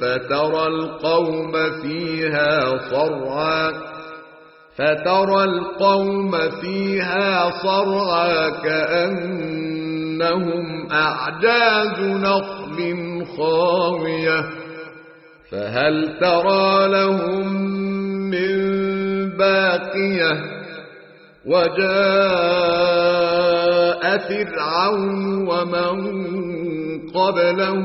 فترى القوم فيها صرعا فترى القوم فيها صرعا كأنهم أعجاز نخل خاوية. فهل ترى لهم من باقية؟ وجاء فرعون ومن قبله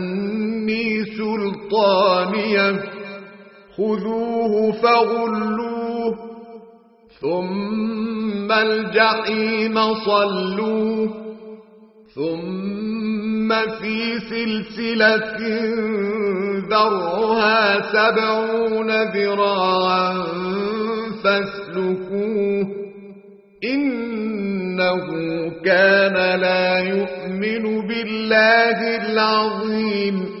سلطانية. خذوه فغلوه ثم الجحيم صلوه ثم في سلسلة ذرها سبعون ذراعا فاسلكوه. إنه كان لا يؤمن بالله العظيم.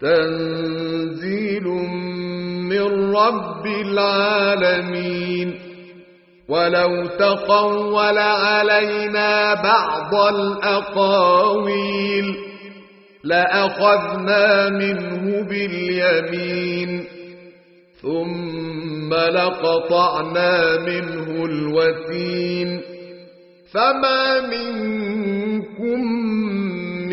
تنزيل من رب العالمين. ولو تقول علينا بعض الأقاويل لأخذنا منه باليمين. ثم لقطعنا منه الوتين. فما منكم